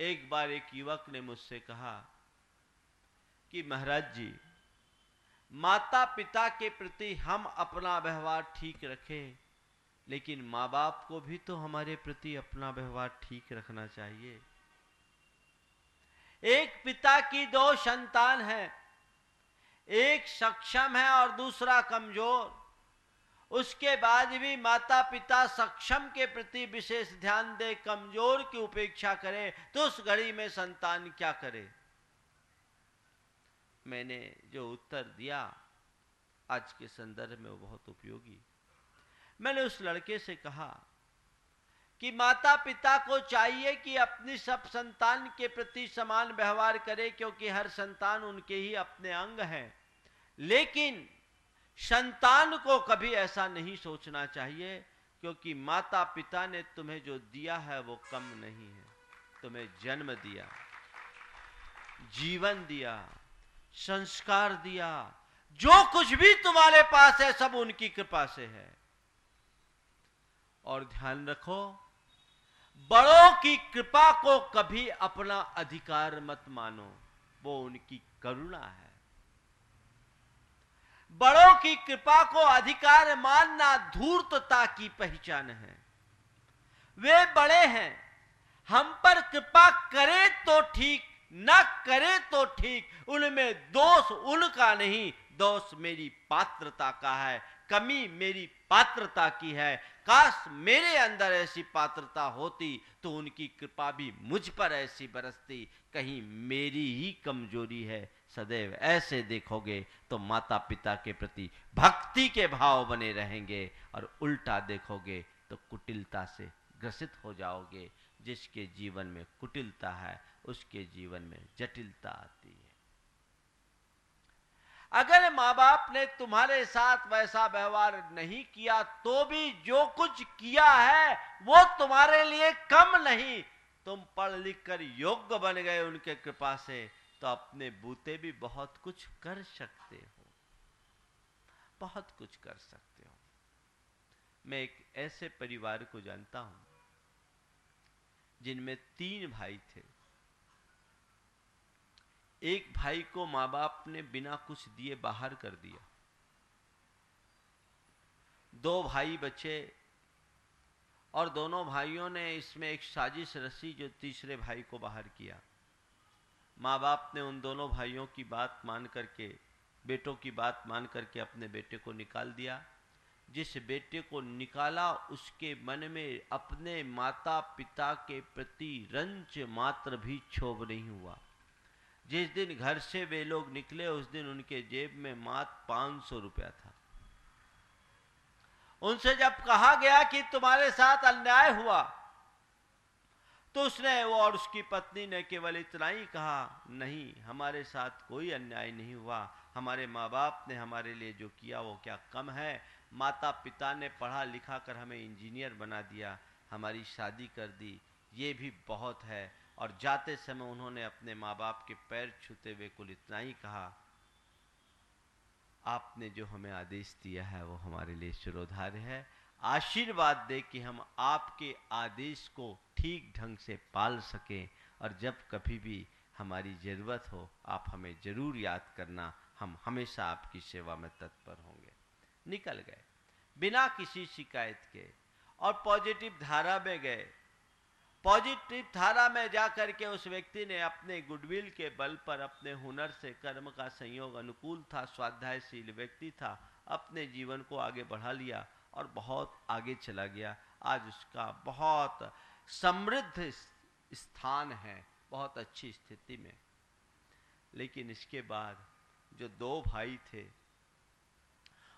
एक बार एक युवक ने मुझसे कहा कि महाराज जी माता पिता के प्रति हम अपना व्यवहार ठीक रखें, लेकिन माँ बाप को भी तो हमारे प्रति अपना व्यवहार ठीक रखना चाहिए। एक पिता की दो संतान है, एक सक्षम है और दूसरा कमज़ोर। उसके बाद भी माता पिता सक्षम के प्रति विशेष ध्यान दे, कमज़ोर की उपेक्षा करें तो उस घड़ी में संतान क्या करे? मैंने जो उत्तर दिया, आज के संदर्भ में वो बहुत उपयोगी। मैंने उस लड़के से कहा कि माता पिता को चाहिए कि अपनी सब संतान के प्रति समान व्यवहार करे, क्योंकि हर संतान उनके ही अपने अंग हैं। लेकिन संतान को कभी ऐसा नहीं सोचना चाहिए, क्योंकि माता पिता ने तुम्हें जो दिया है वो कम नहीं है। तुम्हें जन्म दिया, जीवन दिया, संस्कार दिया, जो कुछ भी तुम्हारे पास है सब उनकी कृपा से है। और ध्यान रखो, बड़ों की कृपा को कभी अपना अधिकार मत मानो, वो उनकी करुणा है। बड़ों की कृपा को अधिकार मानना धूर्तता की पहचान है। वे बड़े हैं। हम पर कृपा करे तो ठीक, न करे तो ठीक। उनमें दोष उनका नहीं, दोष मेरी पात्रता का है, कमी मेरी पात्रता की है। काश मेरे अंदर ऐसी पात्रता होती तो उनकी कृपा भी मुझ पर ऐसी बरसती। कहीं मेरी ही कमज़ोरी है। सदैव ऐसे देखोगे तो माता पिता के प्रति भक्ति के भाव बने रहेंगे और उल्टा देखोगे तो कुटिलता से ग्रसित हो जाओगे। जिसके जीवन में कुटिलता है, उसके जीवन में जटिलता आती है। अगर माँ बाप ने तुम्हारे साथ वैसा व्यवहार नहीं किया तो भी जो कुछ किया है, वो तुम्हारे लिए कम नहीं। तुम पढ़ लिख कर योग्य बन गए उनके कृपा से। तो अपने बूते भी बहुत कुछ कर सकते हो। बहुत कुछ कर सकते हो। मैं एक ऐसे परिवार को जानता हूँ, जिनमें तीन भाई थे। एक भाई को माँ बाप ने बिना कुछ दिए बाहर कर दिया। दो भाई बचे और दोनों भाइयों ने इसमें एक साजिश रसी जो तीसरे भाई को बाहर किया। माँ बाप ने उन दोनों भाइयों की बात मान करके, बेटों की बात मान करके अपने बेटे को निकाल दिया। जिस बेटे को निकाला, उसके मन में अपने माता पिता के प्रति रंच मात्र भी क्षोभ नहीं हुआ। जिस दिन घर से वे लोग निकले, उस दिन उनके जेब में मात्र पाँच सौ रुपया था। उनसे जब कहा गया कि तुम्हारे साथ अन्याय हुआ तो उसने वो और उसकी पत्नी ने केवल इतना ही कहा, नहीं, हमारे साथ कोई अन्याय नहीं हुआ। हमारे माँ बाप ने हमारे लिए जो किया, वो क्या कम है? माता पिता ने पढ़ा लिखा कर हमें इंजीनियर बना दिया, हमारी शादी कर दी, ये भी बहुत है। और जाते समय उन्होंने अपने माँ बाप के पैर छूते हुए कुल इतना ही कहा, आपने जो हमें आदेश दिया है, वो हमारे लिए शिरोधार्य है। आशीर्वाद दे कि हम आपके आदेश को ठीक ढंग से पाल सकें और जब कभी भी हमारी ज़रूरत हो, आप हमें ज़रूर याद करना। हम हमेशा आपकी सेवा में तत्पर होंगे। निकल गए। बिना किसी शिकायत के और पॉजिटिव धारा में गए। पॉजिटिव धारा में जाकर के उस व्यक्ति ने अपने गुडविल के बल पर अपने हुनर से कर्म का संयोग अनुकूल था, स्वाध्यायशील व्यक्ति था, अपने जीवन को आगे बढ़ा लिया। और बहुत आगे चला गया। आज उसका बहुत समृद्ध स्थान है, बहुत अच्छी स्थिति में। लेकिन इसके बाद जो दो भाई थे,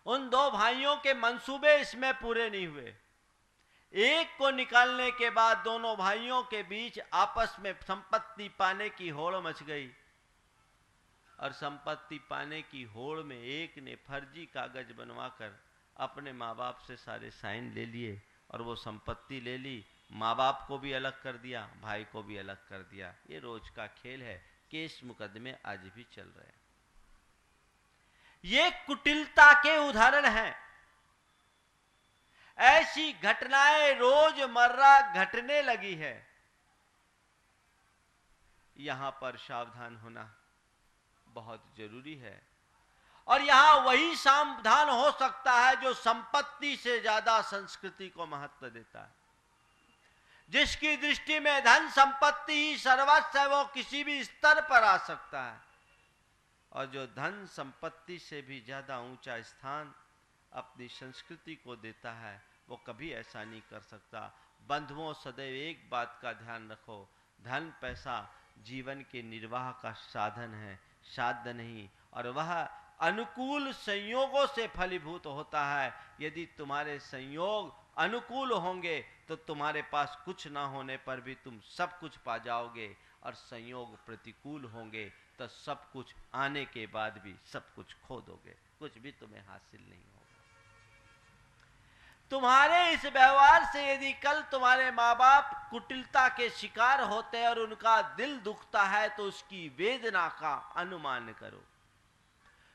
उन दो भाइयों के मंसूबे इसमें पूरे नहीं हुए। एक को निकालने के बाद दोनों भाइयों के बीच आपस में संपत्ति पाने की होड़ मच गई। और संपत्ति पाने की होड़ में एक ने फर्जी कागज़ बनवाकर अपने माँ बाप से सारे साइन ले लिए और वो संपत्ति ले ली माँ बाप को भी अलग कर दिया, भाई को भी अलग कर दिया। ये रोज का खेल है, केस मुकदमे आज भी चल रहे हैं। ये कुटिलता के उदाहरण हैं। ऐसी घटनाएँ रोज़मर्रा घटने लगी है। यहाँ पर सावधान होना बहुत ज़रूरी है। और यहाँ वही सावधान हो सकता है जो संपत्ति से ज़्यादा संस्कृति को महत्व देता है। जिसकी दृष्टि में धन संपत्ति ही सर्वस्व है, वो किसी भी स्तर पर आ सकता है। और जो धन संपत्ति से भी ज़्यादा ऊँचा स्थान अपनी संस्कृति को देता है, वो कभी ऐसा नहीं कर सकता। बंधुओं, सदैव एक बात का ध्यान रखो, धन पैसा जीवन के निर्वाह का साधन है, साध्य नहीं, और वह अनुकूल संयोगों से फलीभूत होता है। यदि तुम्हारे संयोग अनुकूल होंगे तो तुम्हारे पास कुछ ना होने पर भी तुम सब कुछ पा जाओगे और संयोग प्रतिकूल होंगे तो सब कुछ आने के बाद भी सब कुछ खो दोगे कुछ भी तुम्हें हासिल नहीं होगा। तुम्हारे इस व्यवहार से यदि कल तुम्हारे माँ बाप कुटिलता के शिकार होते और उनका दिल दुखता है तो उसकी वेदना का अनुमान करो।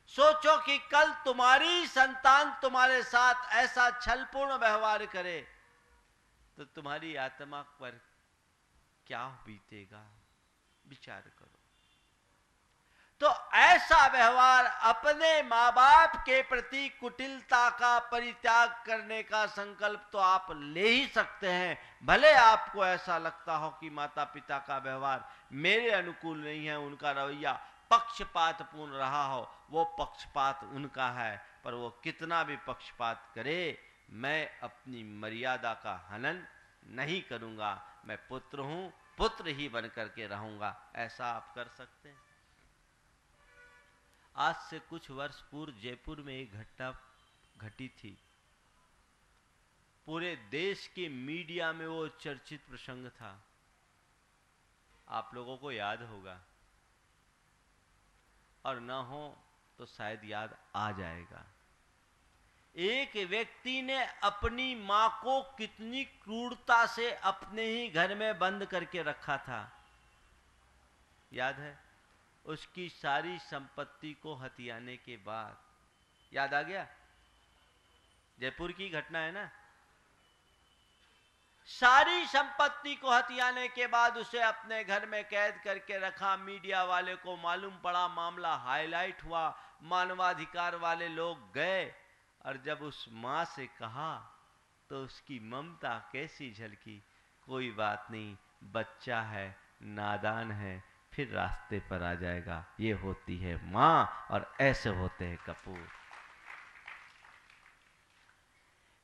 सोचो कि कल तुम्हारी संतान तुम्हारे साथ ऐसा छलपूर्ण व्यवहार करे तो तुम्हारी आत्मा पर क्या बीतेगा? विचार करो। तो ऐसा व्यवहार अपने माँ बाप के प्रति कुटिलता का परित्याग करने का संकल्प तो आप ले ही सकते हैं। भले आपको ऐसा लगता हो कि माता पिता का व्यवहार मेरे अनुकूल नहीं है, उनका रवैया पक्षपात पूर्ण रहा हो, वो पक्षपात उनका है, पर वो कितना भी पक्षपात करे, मैं अपनी मर्यादा का हनन नहीं करूँगा। मैं पुत्र हूँ, पुत्र ही बन करके रहूँगा। ऐसा आप कर सकते हैं। आज से कुछ वर्ष पूर्व जयपुर में एक घटना घटी थी। पूरे देश के मीडिया में वो चर्चित प्रसंग था। आप लोगों को याद होगा। और न हो तो शायद याद आ जाएगा। एक व्यक्ति ने अपनी माँ को कितनी क्रूरता से अपने ही घर में बंद करके रखा था। याद है? उसकी सारी संपत्ति को हथियाने के बाद। याद आ गया? जयपुर की घटना है ना? सारी संपत्ति को हथियाने के बाद उसे अपने घर में कैद करके रखा। मीडिया वाले को मालूम पड़ा, मामला हाईलाइट हुआ। मानवाधिकार वाले लोग गए और जब उस माँ से कहा तो उसकी ममता कैसी झलकी। कोई बात नहीं, बच्चा है, नादान है, फिर रास्ते पर आ जाएगा। ये होती है माँ और ऐसे होते हैं कपूर।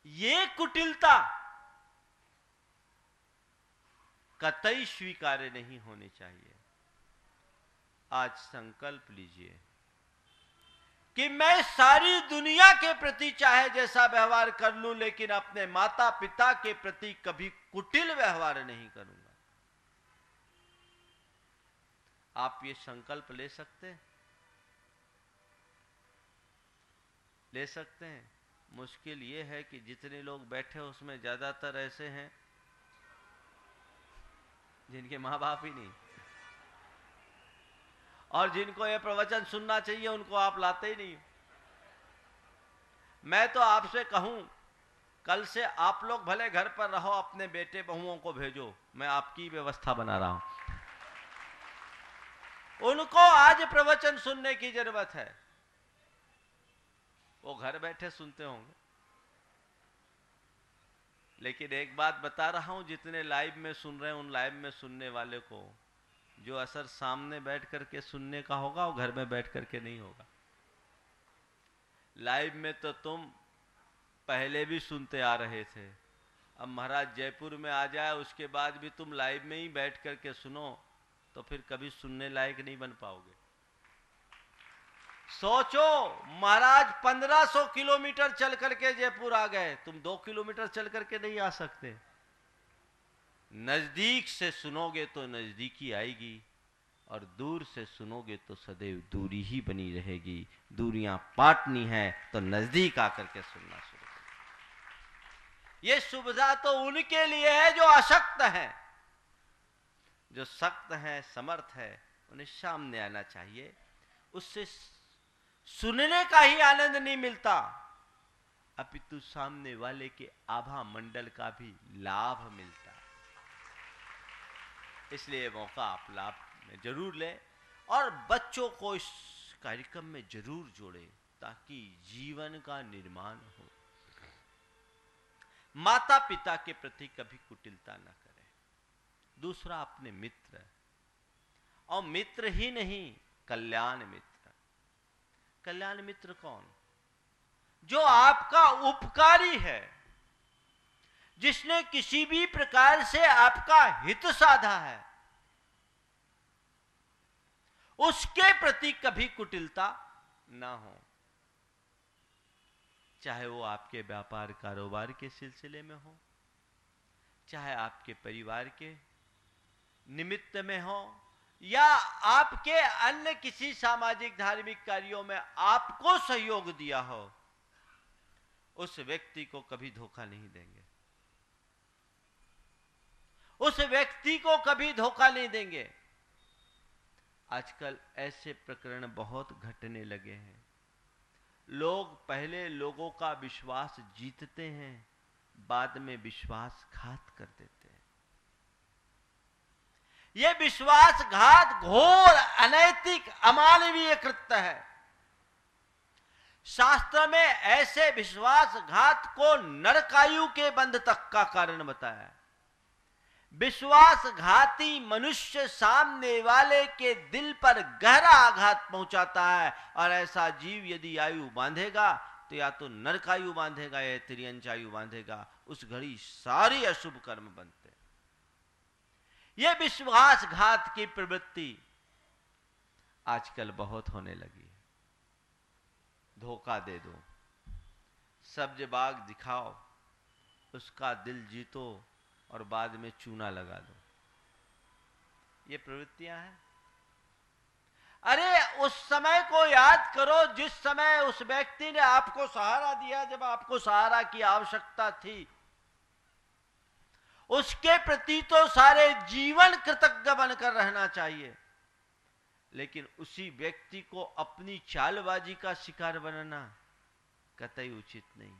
ये कुटिलता कतई स्वीकार्य नहीं होनी चाहिए। आज संकल्प लीजिए कि मैं सारी दुनिया के प्रति चाहे जैसा व्यवहार कर लूँ, लेकिन अपने माता पिता के प्रति कभी कुटिल व्यवहार नहीं करूँगा। आप ये संकल्प ले सकते हैं? ले सकते हैं। मुश्किल ये है कि जितने लोग बैठे उसमें ज़्यादातर ऐसे हैं जिनके माँ बाप ही नहीं। और जिनको ये प्रवचन सुनना चाहिए, उनको आप लाते ही नहीं। मैं तो आपसे कहूँ, कल से आप लोग भले घर पर रहो, अपने बेटे बहुओं को भेजो। मैं आपकी व्यवस्था बना रहा हूँ। उनको आज प्रवचन सुनने की ज़रूरत है। वो घर बैठे सुनते होंगे। लेकिन एक बात बता रहा हूँ, जितने लाइव में सुन रहे हैं, उन लाइव में सुनने वाले को, जो असर सामने बैठ करके सुनने का होगा, वो घर में बैठ करके नहीं होगा। लाइव में तो तुम पहले भी सुनते आ रहे थे। अब महाराज जयपुर में आ जाए, उसके बाद भी तुम लाइव में ही बैठ करके सुनो तो फिर कभी सुनने लायक नहीं बन पाओगे। सोचो, महाराज 1500 किलोमीटर चल करके जयपुर आ गए, तुम दो किलोमीटर चल करके नहीं आ सकते। नज़दीक से सुनोगे तो नजदीकी आएगी, और दूर से सुनोगे तो सदैव दूरी ही बनी रहेगी। दूरियाँ पाटनी है तो नज़दीक आकर के सुनना शुरू कर। ये सुविधा तो उनके लिए है जो अशक्त है। जो सख्त है, समर्थ है, उन्हें सामने आना चाहिए। उससे सुनने का ही आनंद नहीं मिलता। अपितु सामने वाले के आभा मंडल का भी लाभ मिलता है। इसलिए मौका आप लाभ में ज़रूर ले और बच्चों को इस कार्यक्रम में ज़रूर जोड़े ताकि जीवन का निर्माण हो। माता पिता के प्रति कभी कुटिलता न करें। दूसरा अपने मित्र और मित्र ही नहीं, कल्याण मित्र। कल्याण मित्र कौन? जो आपका उपकारी है, जिसने किसी भी प्रकार से आपका हित साधा है, उसके प्रति कभी कुटिलता ना हो। चाहे वो आपके व्यापार कारोबार के सिलसिले में हो, चाहे आपके परिवार के निमित्त में हो या आपके अन्य किसी सामाजिक धार्मिक कार्यों में आपको सहयोग दिया हो, उस व्यक्ति को कभी धोखा नहीं देंगे। उस व्यक्ति को कभी धोखा नहीं देंगे। आजकल ऐसे प्रकरण बहुत घटने लगे हैं। लोग पहले लोगों का विश्वास जीतते हैं, बाद में विश्वासघात कर देते हैं यह विश्वासघात घोर, अनैतिक, अमानवीय कृत्य है। शास्त्र में ऐसे विश्वासघात को नरकायु के बंध तक का कारण बताया। विश्वासघाती मनुष्य सामने वाले के दिल पर गहरा आघात पहुंचाता है और ऐसा जीव यदि आयु बांधेगा तो या तो नरकायु बांधेगा या त्रियंचायु बांधेगा, उस घड़ी सारी अशुभ कर्म बनते ये विश्वासघात की प्रवृत्ति आजकल बहुत होने लगी है। धोखा दे दो। सब्ज बाग दिखाओ, उसका दिल जीतो और बाद में चूना लगा दो। ये प्रवृत्तियाँ हैं। अरे, उस समय को याद करो जिस समय उस व्यक्ति ने आपको सहारा दिया जब आपको सहारा की आवश्यकता थी। उसके प्रति तो सारे जीवन कृतज्ञ बनकर रहना चाहिए। लेकिन उसी व्यक्ति को अपनी चालबाजी का शिकार बनना कतई उचित नहीं।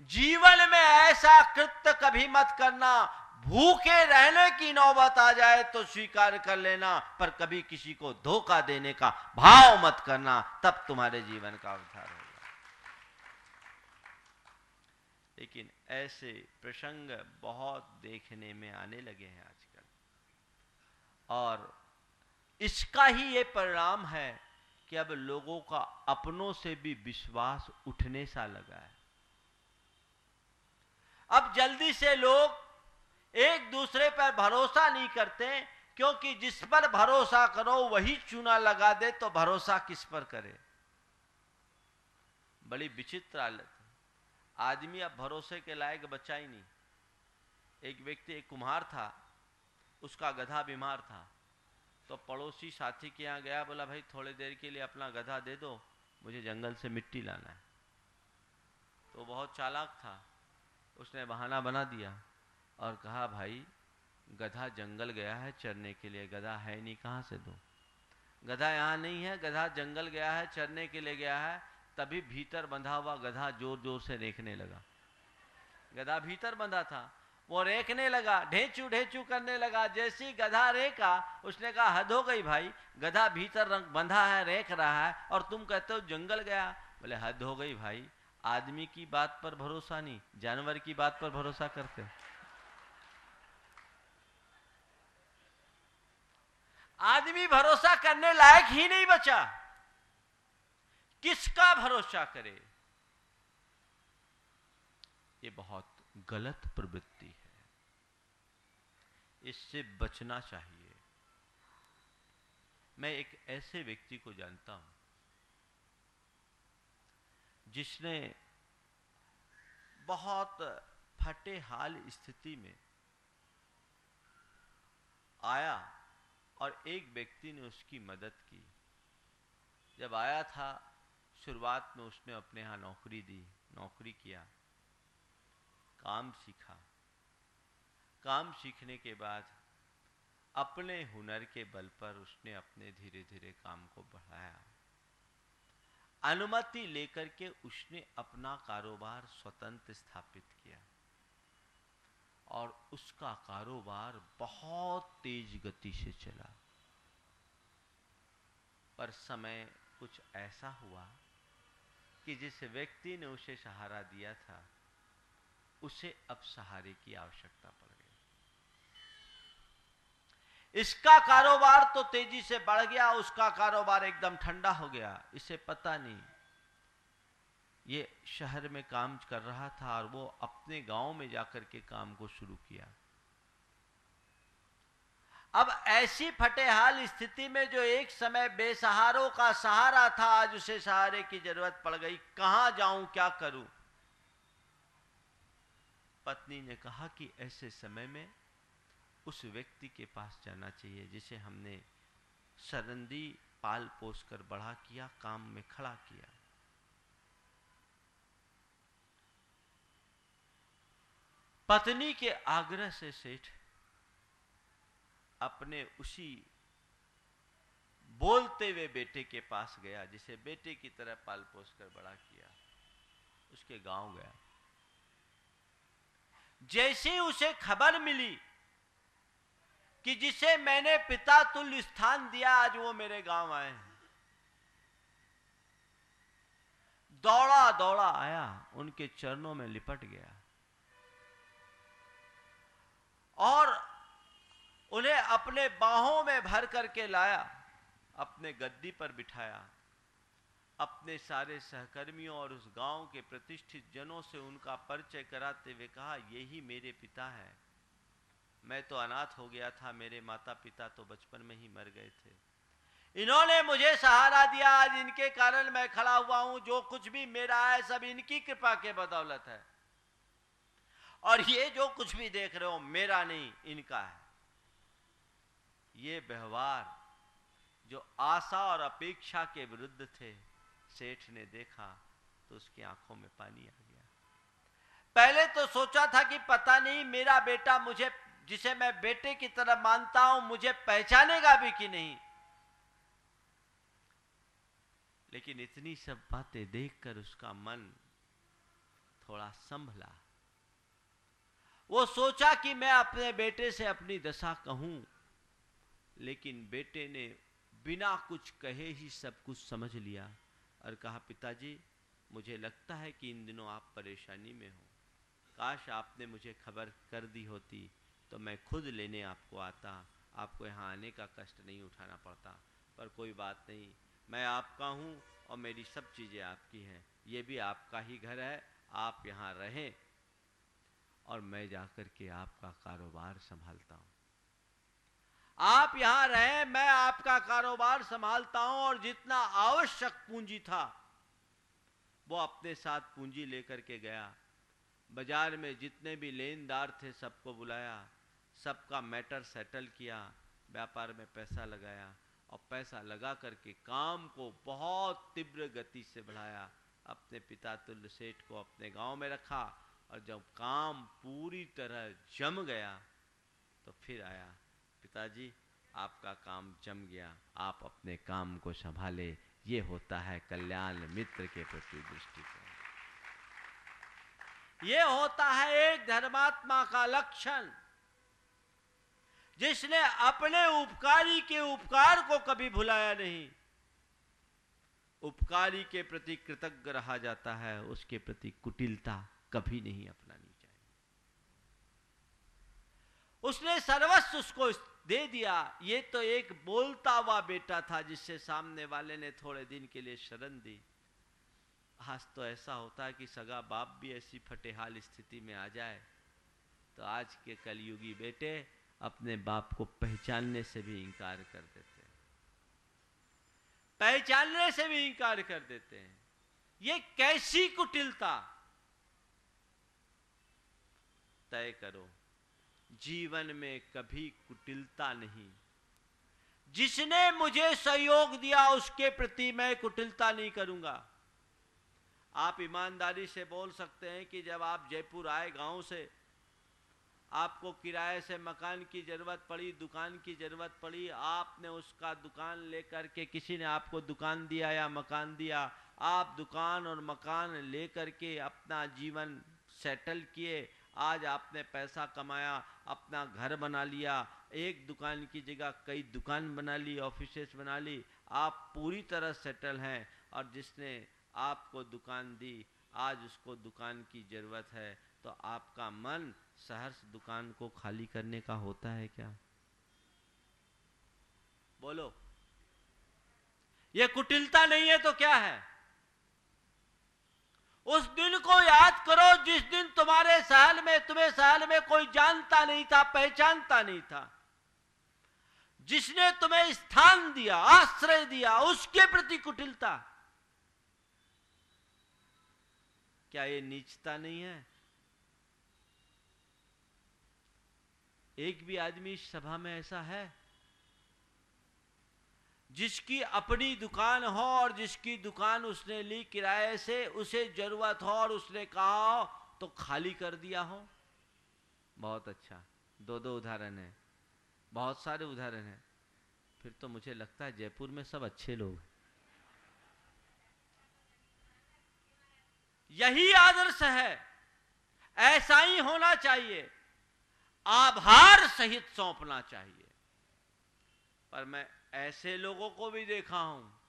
जीवन में ऐसा कृत्य कभी मत करना। भूखे रहने की नौबत आ जाए तो स्वीकार कर लेना, पर कभी किसी को धोखा देने का भाव मत करना, तब तुम्हारे जीवन का उद्धार होगा। लेकिन ऐसे प्रसंग बहुत देखने में आने लगे हैं आजकल। और इसका ही ये परिणाम है कि अब लोगों का अपनों से भी विश्वास उठने सा लगा है। अब जल्दी से लोग एक दूसरे पर भरोसा नहीं करते, क्योंकि जिस पर भरोसा करो, वही चूना लगा दे तो भरोसा किस पर करे? बड़ी विचित्र हालत। आदमी अब भरोसे के लायक बच्चा ही नहीं। एक व्यक्ति, एक कुम्हार था, उसका गधा बीमार था। तो पड़ोसी साथी के यहाँ गया, बोला, भाई, थोड़ी देर के लिए अपना गधा दे दो, मुझे जंगल से मिट्टी लाना है। तो बहुत चालाक था। उसने बहाना बना दिया और कहा, भाई, गधा जंगल गया है चरने के लिए, गधा है नहीं, कहाँ से दो? गधा यहाँ नहीं है, गधा जंगल गया है, चरने के लिए गया है। तभी भीतर बंधा हुआ गधा ज़ोर ज़ोर से रेखने लगा। गधा भीतर बंधा था, वो रेखने लगा, ढेचू ढेचू करने लगा, जैसी गधा रेखा, उसने कहा, हद हो गई भाई, गधा भीतर रंग बंधा है, रेख रहा है, और तुम कहते हो जंगल गया। बोले, हद हो गई भाई, आदमी की बात पर भरोसा नहीं, जानवर की बात पर भरोसा करते आदमी भरोसा करने लायक ही नहीं बचा। किसका भरोसा करे? ये बहुत गलत प्रवृत्ति है। इससे बचना चाहिए। मैं एक ऐसे व्यक्ति को जानता हूँ, जिसने बहुत फटे हाल स्थिति में आया और एक व्यक्ति ने उसकी मदद की। जब आया था शुरुआत में उसने अपने यहाँ नौकरी दी, नौकरी किया, काम सीखा। काम सीखने के बाद अपने हुनर के बल पर उसने अपने धीरे धीरे काम को बढ़ाया। अनुमति लेकर के उसने अपना कारोबार स्वतंत्र स्थापित किया। और उसका कारोबार बहुत तेज गति से चला। पर समय कुछ ऐसा हुआ कि जिस व्यक्ति ने उसे सहारा दिया था, उसे अब सहारे की आवश्यकता पड़ गई। इसका कारोबार तो तेज़ी से बढ़ गया, उसका कारोबार एकदम ठंडा हो गया। इसे पता नहीं, ये शहर में काम कर रहा था और वो अपने गाँव में जाकर के काम को शुरू किया। अब ऐसी फटेहाल स्थिति में जो एक समय बेसहारों का सहारा था, आज उसे सहारे की ज़रूरत पड़ गई। कहाँ जाऊँ, क्या करूँ? पत्नी ने कहा कि ऐसे समय में उस व्यक्ति के पास जाना चाहिए, जिसे हमने सरंदी पाल पोस कर बढ़ा किया, काम में खड़ा किया। पत्नी के आग्रह से सेठ अपने उसी बोलते हुए बेटे के पास गया, जिसे बेटे की तरह पाल पोस कर बड़ा किया। उसके गाँव गया। जैसे उसे खबर मिली कि जिसे मैंने पिता तुल्य स्थान दिया, आज वो मेरे गाँव आए हैं। दौड़ा दौड़ा आया, उनके चरणों में लिपट गया और उन्हें अपने बाहों में भर करके लाया, अपने गद्दी पर बिठाया, अपने सारे सहकर्मियों और उस गाँव के प्रतिष्ठित जनों से उनका परिचय कराते हुए कहा, यही मेरे पिता है। मैं तो अनाथ हो गया था, मेरे माता पिता तो बचपन में ही मर गए थे। इन्होंने मुझे सहारा दिया, आज इनके कारण मैं खड़ा हुआ हूँ, जो कुछ भी मेरा है, सब इनकी कृपा के बदौलत है। और ये जो कुछ भी देख रहे हो, मेरा नहीं, इनका है। ये व्यवहार जो आशा और अपेक्षा के विरुद्ध थे, सेठ ने देखा तो उसकी आँखों में पानी आ गया। पहले तो सोचा था कि पता नहीं मेरा बेटा मुझे, जिसे मैं बेटे की तरह मानता हूँ, मुझे पहचानेगा भी कि नहीं। लेकिन इतनी सब बातें देखकर उसका मन थोड़ा संभला। वो सोचा कि मैं अपने बेटे से अपनी दशा कहूँ लेकिन बेटे ने बिना कुछ कहे ही सब कुछ समझ लिया और कहा, पिताजी, मुझे लगता है कि इन दिनों आप परेशानी में हो। काश आपने मुझे खबर कर दी होती तो मैं खुद लेने आपको आता। आपको यहाँ आने का कष्ट नहीं उठाना पड़ता। पर कोई बात नहीं, मैं आपका हूँ और मेरी सब चीज़ें आपकी हैं। ये भी आपका ही घर है, आप यहाँ रहें और मैं जाकर के आपका कारोबार संभालता हूँ। आप यहाँ रहे, मैं आपका कारोबार संभालता हूँ और जितना आवश्यक पूंजी था, वो अपने साथ पूंजी लेकर के गया। बाज़ार में जितने भी लेनदार थे, सबको बुलाया, सबका मैटर सेटल किया, व्यापार में पैसा लगाया और पैसा लगा करके काम को बहुत तीव्र गति से बढ़ाया। अपने पिता तुल्य सेठ को अपने गाँव में रखा और जब काम पूरी तरह जम गया तो फिर आया। पिताजी, आपका काम जम गया। आप अपने काम को संभाले। ये होता है कल्याण मित्र के प्रति दृष्टिकोण। ये होता है एक धर्मात्मा का लक्षण, जिसने अपने उपकारी के उपकार को कभी भुलाया नहीं। उपकारी के प्रति कृतज्ञ रहा जाता है, उसके प्रति कुटिलता कभी नहीं अपनानी चाहिए। उसने सर्वस्व उसको दे दिया। ये तो एक बोलता हुआ बेटा था जिससे सामने वाले ने थोड़े दिन के लिए शरण दी। आज तो ऐसा होता है कि सगा बाप भी ऐसी फटेहाल स्थिति में आ जाए। तो आज के कलयुगी बेटे अपने बाप को पहचानने से भी इंकार कर देते हैं। पहचानने से भी इंकार कर देते हैं। ये कैसी कुटिलता? तय करो। जीवन में कभी कुटिलता नहीं। जिसने मुझे सहयोग दिया, उसके प्रति मैं कुटिलता नहीं करूँगा। आप ईमानदारी से बोल सकते हैं कि जब आप जयपुर आए गाँव से, आपको किराए से मकान की ज़रूरत पड़ी, दुकान की ज़रूरत पड़ी, आपने उसका दुकान लेकर के, किसी ने आपको दुकान दिया या मकान दिया, आप दुकान और मकान लेकर के अपना जीवन सेटल किए आज आपने पैसा कमाया, अपना घर बना लिया, एक दुकान की जगह कई दुकान बना ली ऑफिसेस बना ली, आप पूरी तरह सेटल हैं और जिसने आपको दुकान दी, आज उसको दुकान की ज़रूरत है। तो आपका मन सहर्ष दुकान को खाली करने का होता है क्या? बोलो। ये कुटिलता नहीं है तो क्या है? उस दिन को याद करो, जिस दिन तुम्हारे सहल में, तुम्हें सहल में कोई जानता नहीं था, पहचानता नहीं था। जिसने तुम्हें स्थान दिया, आश्रय दिया, उसके प्रति कुटिलता। क्या ये नीचता नहीं है? एक भी आदमी सभा में ऐसा है? जिसकी अपनी दुकान हो और जिसकी दुकान उसने ली किराए से, उसे ज़रूरत हो और उसने कहा तो खाली कर दिया हो। बहुत अच्छा। दो दो उदाहरण है। बहुत सारे उदाहरण हैं। फिर तो मुझे लगता है जयपुर में सब अच्छे लोग यही आदर्श है। ऐसा ही होना चाहिए। आभार सहित सौंपना चाहिए। पर मैं ऐसे लोगों को भी देखा हूँ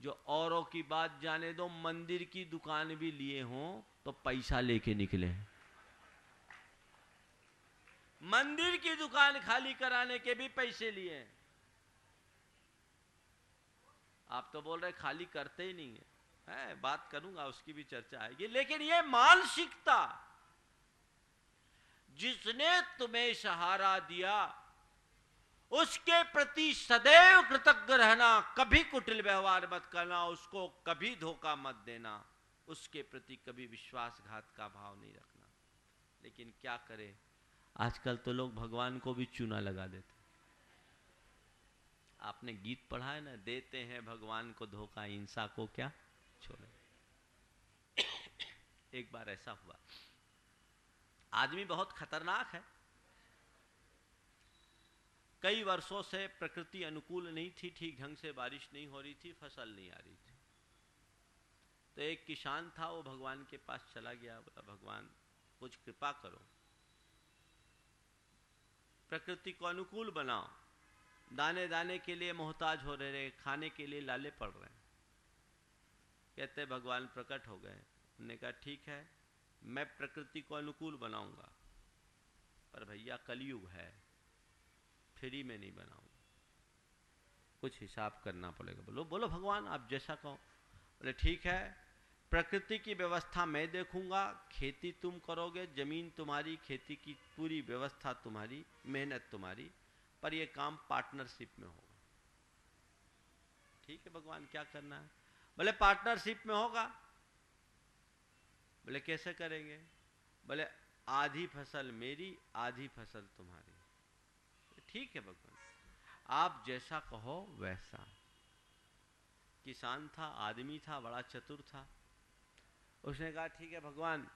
जो औरों की बात जाने दो मंदिर की दुकान भी लिए हों तो पैसा लेके निकले मंदिर की दुकान खाली कराने के भी पैसे लिए आप तो बोल रहे खाली करते ही नहीं है, है बात करूँगा उसकी भी चर्चा आएगी। लेकिन ये मानसिकता जिसने तुम्हें सहारा दिया उसके प्रति सदैव कृतज्ञ रहना, कभी कुटिल व्यवहार मत करना, उसको कभी धोखा मत देना, उसके प्रति कभी विश्वासघात का भाव नहीं रखना। लेकिन क्या करे? आजकल तो लोग भगवान को भी चूना लगा देते आपने गीत पढ़ा है ना, देते हैं भगवान को धोखा, हिंसा को क्या? छोड़े। एक बार ऐसा हुआ। आदमी बहुत खतरनाक है। कई वर्षों से प्रकृति अनुकूल नहीं थी, ठीक ढंग से बारिश नहीं हो रही थी, फ़सल नहीं आ रही थी। तो एक किसान था, वो भगवान के पास चला गया, बोला, भगवान कुछ कृपा करो। प्रकृति को अनुकूल बनाओ। दाने दाने के लिए मोहताज हो रहे खाने के लिए लाले पड़ रहे हैं। कहते, भगवान प्रकट हो गए। उन्होंने कहा, ठीक है, मैं प्रकृति को अनुकूल बनाऊँगा, पर भैया कलयुग है। फ्री में नहीं बनाऊँगा कुछ हिसाब करना पड़ेगा। बोलो बोलो भगवान, आप जैसा कहो। बोले, ठीक है, प्रकृति की व्यवस्था मैं देखूँगा, खेती तुम करोगे, ज़मीन तुम्हारी, खेती की पूरी व्यवस्था तुम्हारी, मेहनत तुम्हारी, पर यह काम पार्टनरशिप में होगा। ठीक है भगवान, क्या करना है? बोले पार्टनरशिप में होगा। बोले, कैसे करेंगे? बोले, आधी फ़सल मेरी, आधी फ़सल तुम्हारी। ठीक है भगवान। आप जैसा कहो वैसा। किसान था, आदमी था, बड़ा चतुर था। उसने कहा, ठीक है भगवान,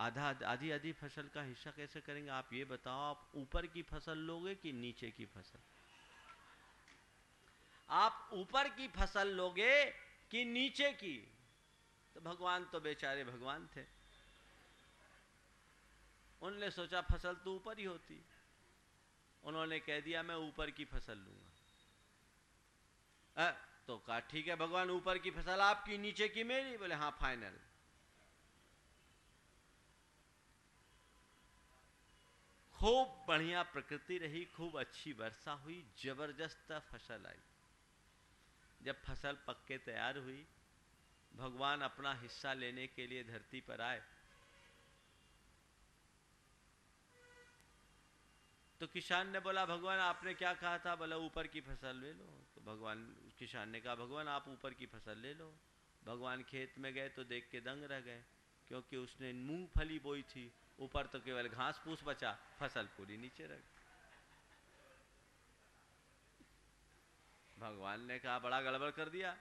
आधा, आधी आधी फ़सल का हिस्सा कैसे करेंगे? आप ये बताओ, आप ऊपर की फ़सल लोगे कि नीचे की फ़सल? आप ऊपर की फ़सल लोगे कि नीचे की? तो भगवान तो बेचारे भगवान थे। उनने सोचा, फ़सल तो ऊपर ही होती। उन्होंने कह दिया, मैं ऊपर की फ़सल लूँगा। तो कहा, ठीक है भगवान, ऊपर की फ़सल आपकी, नीचे की मेरी? बोले हाँ फाइनल खूब बढ़िया प्रकृति रही, खूब अच्छी वर्षा हुई, ज़बरदस्त फ़सल आई। जब फ़सल पक्के तैयार हुई, भगवान अपना हिस्सा लेने के लिए धरती पर आए तो किसान ने बोला, भगवान, आपने क्या कहा था? बोला, ऊपर की फ़सल ले लो। तो भगवान, किसान ने कहा, भगवान, आप ऊपर की फ़सल ले लो। भगवान खेत में गए तो देख के दंग रह गए, क्योंकि उसने मूंगफली बोई थी, ऊपर तो केवल घास फूस बचा, फ़सल पूरी नीचे रह भगवान ने कहा, बड़ा गड़बड़ कर दिया।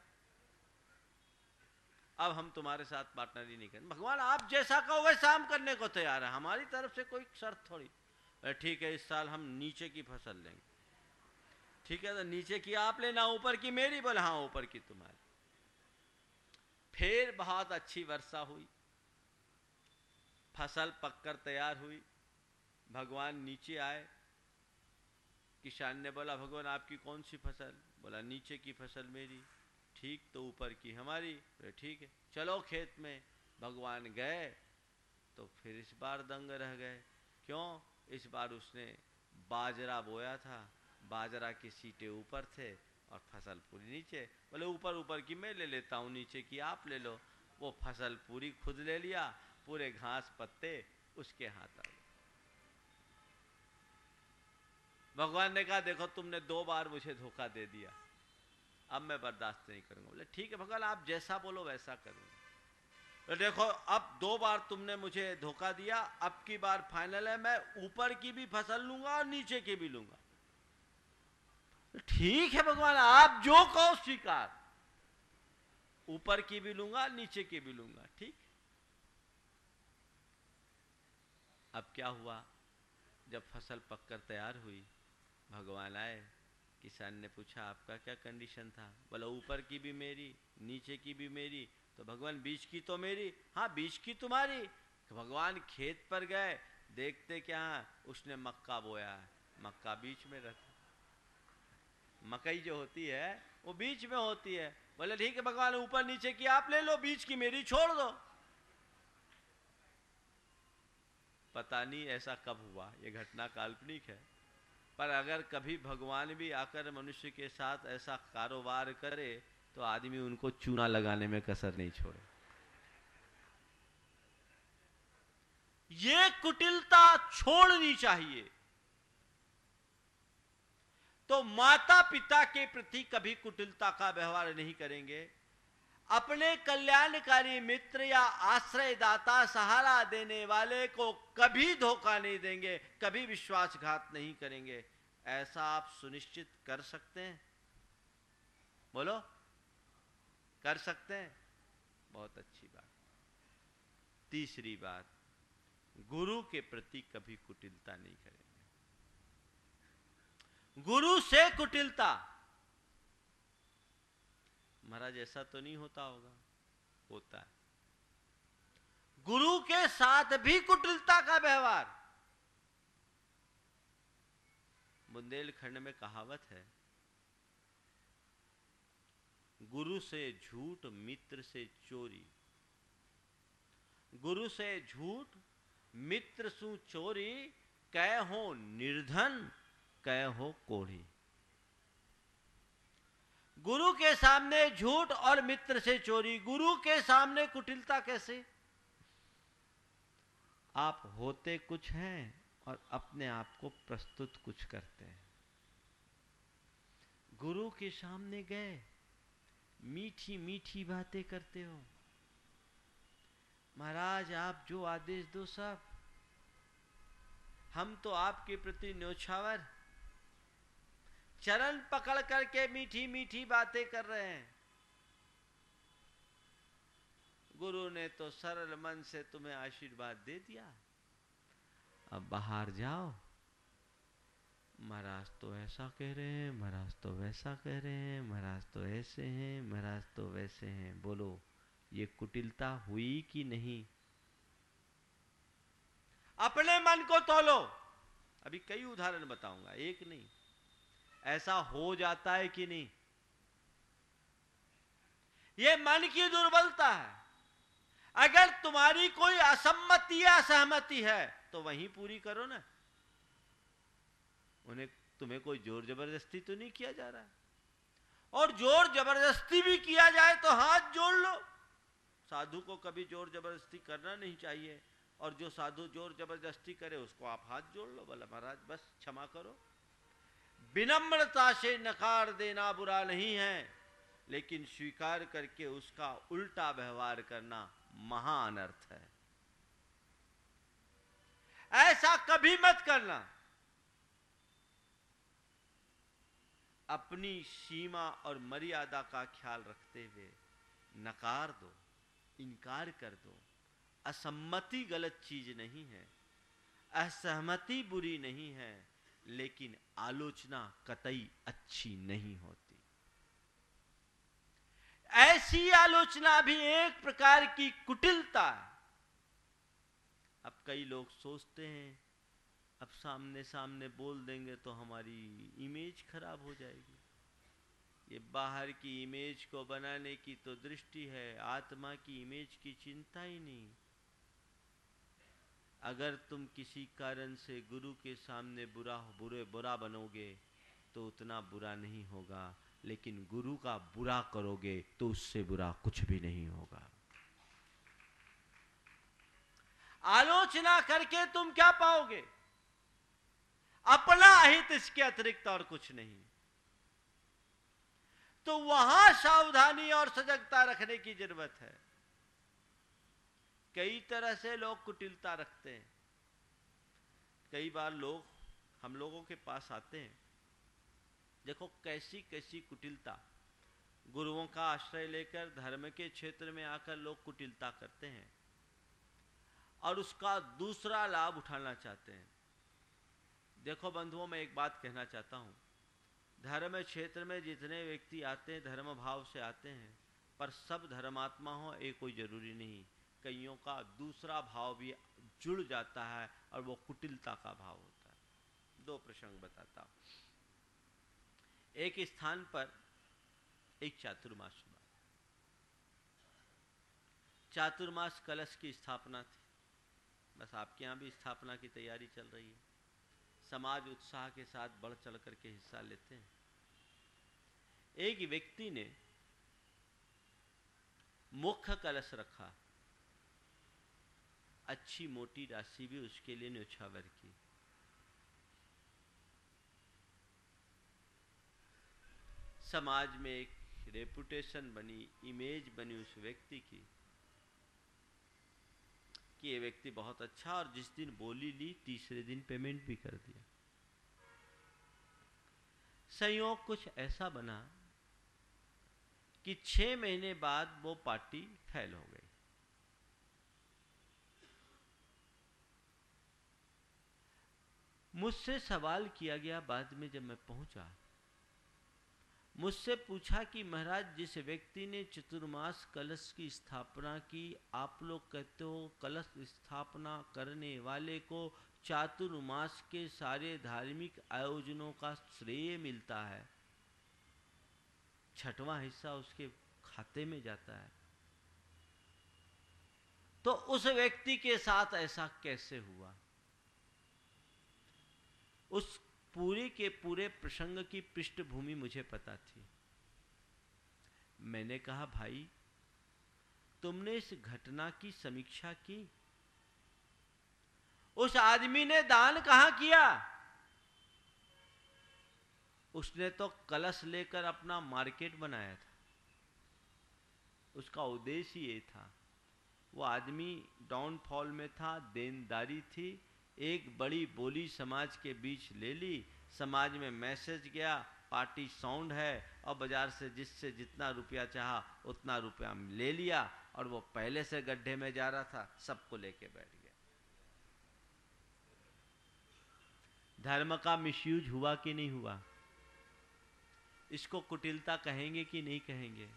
अब हम तुम्हारे साथ पार्टनरी नहीं करें भगवान, आप जैसा कहो वैसा हम करने को तैयार है। हमारी तरफ़ से कोई शर्त थोड़ी ठीक है, इस साल हम नीचे की फ़सल लेंगे। ठीक है तो नीचे की आप लेना, ऊपर की मेरी बोले हाँ ऊपर की तुम्हारी। फिर बहुत अच्छी वर्षा हुई। फ़सल पककर तैयार हुई। भगवान नीचे आए। किसान ने बोला, भगवान, आपकी कौन सी फ़सल? बोला, नीचे की फ़सल मेरी। ठीक तो ऊपर की हमारी। बोले, ठीक है, चलो खेत में। भगवान गए तो फिर इस बार दंग रह गए। क्यों? इस बार उसने बाजरा बोया था। बाजरा की सीटे ऊपर थे और फ़सल पूरी नीचे। बोले, ऊपर ऊपर की मैं ले लेता हूँ, नीचे की आप ले लो। वो फ़सल पूरी खुद ले लिया, पूरे घास पत्ते उसके हाथ आ गए। भगवान ने कहा, देखो, तुमने दो बार मुझे धोखा दे दिया। अब मैं बर्दाश्त नहीं करूँगा। बोले, ठीक है, भगवान, आप जैसा बोलो, वैसा करूँगा। तो देखो, अब दो बार तुमने मुझे धोखा दिया, अब की बार फाइनल है, मैं ऊपर की भी फ़सल लूँगा और नीचे की भी लूँगा। ठीक है भगवान, आप जो कहो स्वीकार। ऊपर की भी लूँगा, नीचे की भी लूँगा, ठीक? अब क्या हुआ? जब फ़सल पककर तैयार हुई, भगवान आए, किसान ने पूछा, आपका क्या कंडीशन था? बोला, ऊपर की भी मेरी, नीचे की भी मेरी तो भगवान, बीच की तो मेरी। हाँ बीच की तुम्हारी। भगवान खेत पर गए, देखते क्या उसने मक्का बोया। है मक्का बीच में रहता मकई जो होती है, वो बीच में होती है। बोले, ठीक है भगवान, ऊपर नीचे की आप ले लो, बीच की मेरी छोड़ दो। पता नहीं ऐसा कब हुआ। ये घटना काल्पनिक है। पर अगर कभी भगवान भी आकर मनुष्य के साथ ऐसा कारोबार करे तो आदमी उनको चूना लगाने में कसर नहीं छोड़े। ये कुटिलता छोड़नी चाहिए। तो माता पिता के प्रति कभी कुटिलता का व्यवहार नहीं करेंगे। अपने कल्याणकारी मित्र या आश्रयदाता सहारा देने वाले को कभी धोखा नहीं देंगे, कभी विश्वासघात नहीं करेंगे। ऐसा आप सुनिश्चित कर सकते हैं। बोलो। कर सकते हैं। बहुत अच्छी बात। तीसरी बात, गुरु के प्रति कभी कुटिलता नहीं करेंगे। गुरु से कुटिलता। महाराज, ऐसा तो नहीं होता होगा। होता है। गुरु के साथ भी कुटिलता का व्यवहार। बुंदेलखंड में कहावत है गुरु से झूठ, मित्र से चोरी। गुरु से झूठ, मित्र सु चोरी, कह हो निर्धन, कह हो कोढ़ी। गुरु के सामने झूठ और मित्र से चोरी, गुरु के सामने कुटिलता कैसे? आप होते कुछ हैं और अपने आप को प्रस्तुत कुछ करते हैं। गुरु के सामने गए मीठी मीठी बातें करते हो। महाराज, आप जो आदेश दो सब। हम तो आपके प्रति न्योछावर। चरण पकड़ करके मीठी मीठी बातें कर रहे हैं। गुरु ने तो सरल मन से तुम्हें आशीर्वाद दे दिया। अब बाहर जाओ। महाराज तो ऐसा कह रहे हैं, महाराज तो वैसा कह रहे हैं, महाराज तो ऐसे हैं, महाराज तो वैसे हैं। बोलो, ये कुटिलता हुई कि नहीं? अपने मन को तोलो। अभी कई उदाहरण बताऊँगा, एक नहीं। ऐसा हो जाता है कि नहीं? ये मन की दुर्बलता है। अगर तुम्हारी कोई असम्मति या सहमति है तो वहीं पूरी करो ना। उन्हें तुम्हें कोई ज़ोर ज़बरदस्ती तो नहीं किया जा रहा? है और ज़ोर ज़बरदस्ती भी किया जाए तो हाथ जोड़ लो। साधु को कभी ज़ोर ज़बरदस्ती करना नहीं चाहिए। और जो साधु ज़ोर ज़बरदस्ती करे, उसको आप हाथ जोड़ लो, बोला, महाराज, बस क्षमा करो। विनम्रता से नकार देना बुरा नहीं है, लेकिन स्वीकार करके उसका उल्टा व्यवहार करना महान अर्थ है। ऐसा कभी मत करना। अपनी सीमा और मर्यादा का ख्याल रखते हुए नकार दो, इनकार कर दो। असम्मति गलत चीज़ नहीं है, असहमति बुरी नहीं है, लेकिन आलोचना कतई अच्छी नहीं होती। ऐसी आलोचना भी एक प्रकार की कुटिलता है। अब कई लोग सोचते हैं अब सामने सामने बोल देंगे तो हमारी इमेज खराब हो जाएगी। ये बाहर की इमेज को बनाने की तो दृष्टि है, आत्मा की इमेज की चिंता ही नहीं। अगर तुम किसी कारण से गुरु के सामने बुरा, बुरे, बुरा बनोगे तो उतना बुरा नहीं होगा, लेकिन गुरु का बुरा करोगे तो उससे बुरा कुछ भी नहीं होगा। आलोचना करके तुम क्या पाओगे? अपना अहित इसके अतिरिक्त और कुछ नहीं। तो वहाँ सावधानी और सजगता रखने की ज़रूरत है। कई तरह से लोग कुटिलता रखते हैं। कई बार लोग, हम लोगों के पास आते हैं। देखो कैसी कैसी कुटिलता। गुरुओं का आश्रय लेकर धर्म के क्षेत्र में आकर लोग कुटिलता करते हैं। और उसका दूसरा लाभ उठाना चाहते हैं। देखो बंधुओं, मैं एक बात कहना चाहता हूँ। धर्म क्षेत्र में जितने व्यक्ति आते हैं, धर्म भाव से आते हैं, पर सब धर्मात्मा हो, ये कोई ज़रूरी नहीं। कईयों का दूसरा भाव भी जुड़ जाता है और वो कुटिलता का भाव होता है। दो प्रसंग बताता हूँ। एक स्थान पर एक चातुर्मास हुआ। चातुर्मास कलश की स्थापना थी। बस आपके यहाँ भी स्थापना की तैयारी चल रही है। समाज उत्साह के साथ बढ़ चढ़ करके हिस्सा लेते हैं। एक व्यक्ति ने मुख्य कलश रखा। अच्छी मोटी राशि भी उसके लिए न्यौछावर की। समाज में एक रेपुटेशन बनी इमेज बनी उस व्यक्ति की। कि ये व्यक्ति बहुत अच्छा और जिस दिन बोली ली, तीसरे दिन पेमेंट भी कर दिया। संयोग कुछ ऐसा बना कि छह महीने बाद वो पार्टी फेल हो गई। मुझसे सवाल किया गया बाद में जब मैं पहुँचा मुझसे पूछा कि महाराज, जिस व्यक्ति ने चतुर्मास कलश की स्थापना की, आप लोग कहते हो कलश स्थापना करने वाले को चातुर्मास के सारे धार्मिक आयोजनों का श्रेय मिलता है। छठवां हिस्सा उसके खाते में जाता है। तो उस व्यक्ति के साथ ऐसा कैसे हुआ? उस पूरे के पूरे प्रसंग की पृष्ठभूमि मुझे पता थी। मैंने कहा, भाई, तुमने इस घटना की समीक्षा की? उस आदमी ने दान कहाँ किया? उसने तो कलश लेकर अपना मार्केट बनाया था। उसका उद्देश्य ये था। वो आदमी डाउनफॉल में था, देनदारी थी एक बड़ी बोली समाज के बीच ले ली। समाज में मैसेज गया, पार्टी साउंड है, और बाज़ार से जिससे जितना रुपया चाहा, उतना रुपया ले लिया, और वो पहले से गड्ढे में जा रहा था, सबको लेके बैठ गया। धर्म का मिसयूज हुआ कि नहीं हुआ? इसको कुटिलता कहेंगे कि नहीं कहेंगे?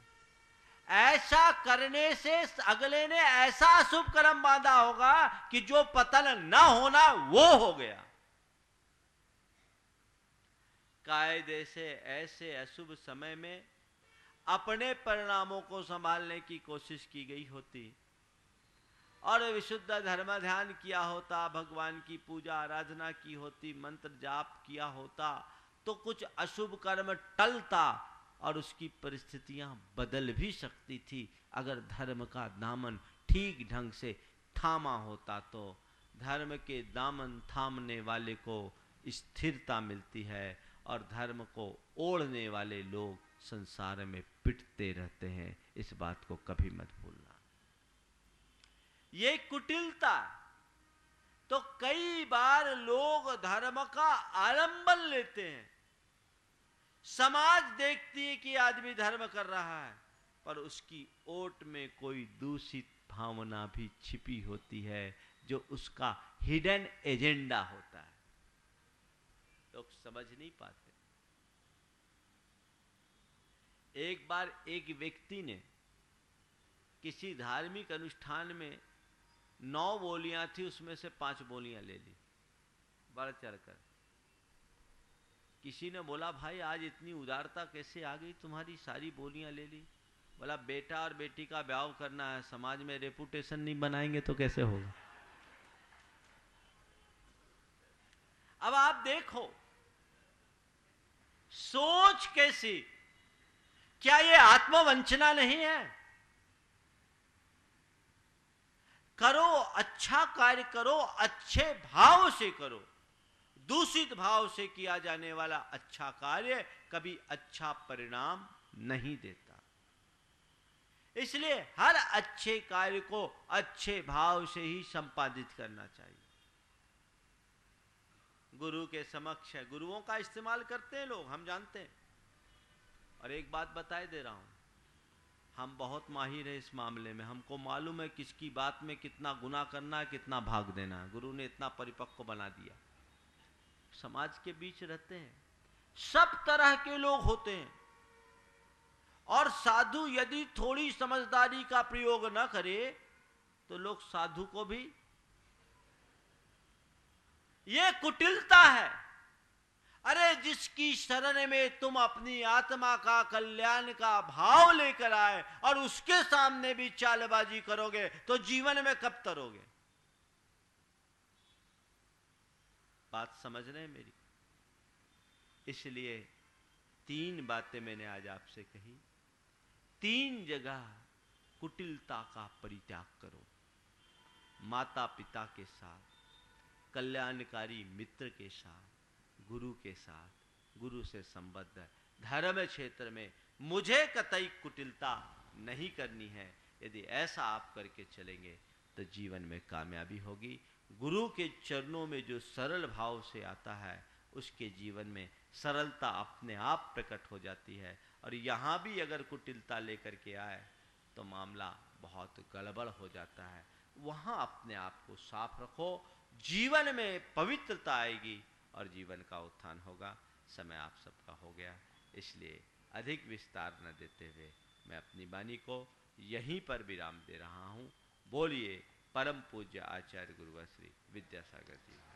ऐसा करने से अगले ने ऐसा शुभ कर्म बांधा होगा कि जो पतन न होना वो हो गया। कायदे से ऐसे अशुभ समय में अपने परिणामों को संभालने की कोशिश की गई होती। और विशुद्ध धर्म ध्यान किया होता, भगवान की पूजा, आराधना की होती, मंत्र जाप किया होता तो कुछ अशुभ कर्म टलता और उसकी परिस्थितियाँ बदल भी सकती थी। अगर धर्म का दामन ठीक ढंग से थामा होता तो धर्म के दामन थामने वाले को स्थिरता मिलती है और धर्म को ओढ़ने वाले लोग संसार में पिटते रहते हैं। इस बात को कभी मत भूलना। ये कुटिलता तो कई बार लोग धर्म का आलंबन लेते हैं। समाज देखती है कि आदमी धर्म कर रहा है, पर उसकी ओट में कोई दूषित भावना भी छिपी होती है, जो उसका हिडन एजेंडा होता है। लोग तो समझ नहीं पाते। एक बार एक व्यक्ति ने किसी धार्मिक अनुष्ठान में नौ बोलियाँ थी, उसमें से पाँच बोलियाँ ले ली, बढ़ चढ़कर। किसी ने बोला, भाई, आज इतनी उदारता कैसे आ गई? तुम्हारी सारी बोलियाँ ले ली। बोला, बेटा और बेटी का ब्याह करना है, समाज में रेपुटेशन नहीं बनाएँगे तो कैसे होगा? अब आप देखो, सोच कैसी? क्या ये आत्मवंचना नहीं है? करो अच्छा कार्य करो, अच्छे भाव से करो। दूषित भाव से किया जाने वाला अच्छा कार्य कभी अच्छा परिणाम नहीं देता। इसलिए हर अच्छे कार्य को अच्छे भाव से ही संपादित करना चाहिए। गुरु के समक्ष है, गुरुओं का इस्तेमाल करते हैं लोग, हम जानते हैं। और एक बात बताए दे रहा हूँ, हम बहुत माहिर है इस मामले में, हमको मालूम है किसकी बात में कितना गुना करना है, कितना भाग देना है। गुरु ने इतना परिपक्व बना दिया। समाज के बीच रहते हैं। सब तरह के लोग होते हैं। और साधु यदि थोड़ी समझदारी का प्रयोग न करे तो लोग साधु को भी ये कुटिलता है। अरे, जिसकी शरण में तुम अपनी आत्मा का कल्याण का भाव लेकर आए और उसके सामने भी चालबाजी करोगे तो जीवन में कब तरोगे? बात समझ रहे हैं मेरी? इसलिए तीन बातें मैंने आज आपसे कही। तीन जगह कुटिलता का परित्याग करो। माता पिता के साथ, कल्याणकारी मित्र के साथ, गुरु के साथ, गुरु से संबद्ध धर्म क्षेत्र में मुझे कतई कुटिलता नहीं करनी है। यदि ऐसा आप करके चलेंगे तो जीवन में कामयाबी होगी। गुरु के चरणों में जो सरल भाव से आता है, उसके जीवन में सरलता अपने आप प्रकट हो जाती है। और यहाँ भी अगर कुटिलता लेकर के आए तो मामला बहुत गड़बड़ हो जाता है। वहाँ अपने आप को साफ़ रखो, जीवन में पवित्रता आएगी और जीवन का उत्थान होगा। समय आप सबका हो गया। इसलिए अधिक विस्तार न देते हुए मैं अपनी वाणी को यहीं पर विराम दे रहा हूँ। बोलिए परम पूज्य आचार्य गुरुवर श्री विद्यासागर जी।